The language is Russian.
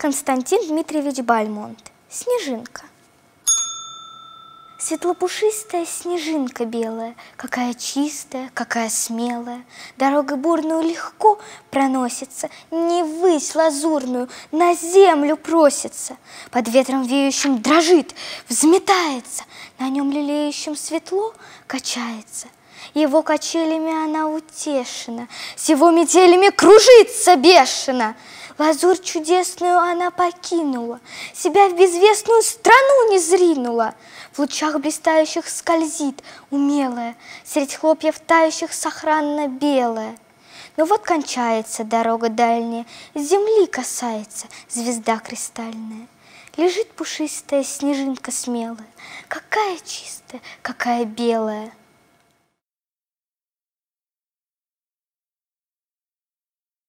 Константин Дмитриевич Бальмонт. Снежинка. Светлопушистая снежинка белая, Какая чистая, какая смелая, Дорогой бурную легко проносится, Не высь лазурную, на землю просится, Под ветром веющим дрожит, взметается, На нем лелеющим светло качается. Его качелями она утешена, С его метелями кружится бешено. Лазурь чудесную она покинула, Себя в безвестную страну не зринула. В лучах блистающих скользит, умелая, Средь хлопьев тающих сохранно белая. Но вот кончается дорога дальняя, Земли касается звезда кристальная. Лежит пушистая снежинка смелая, Какая чистая, какая белая.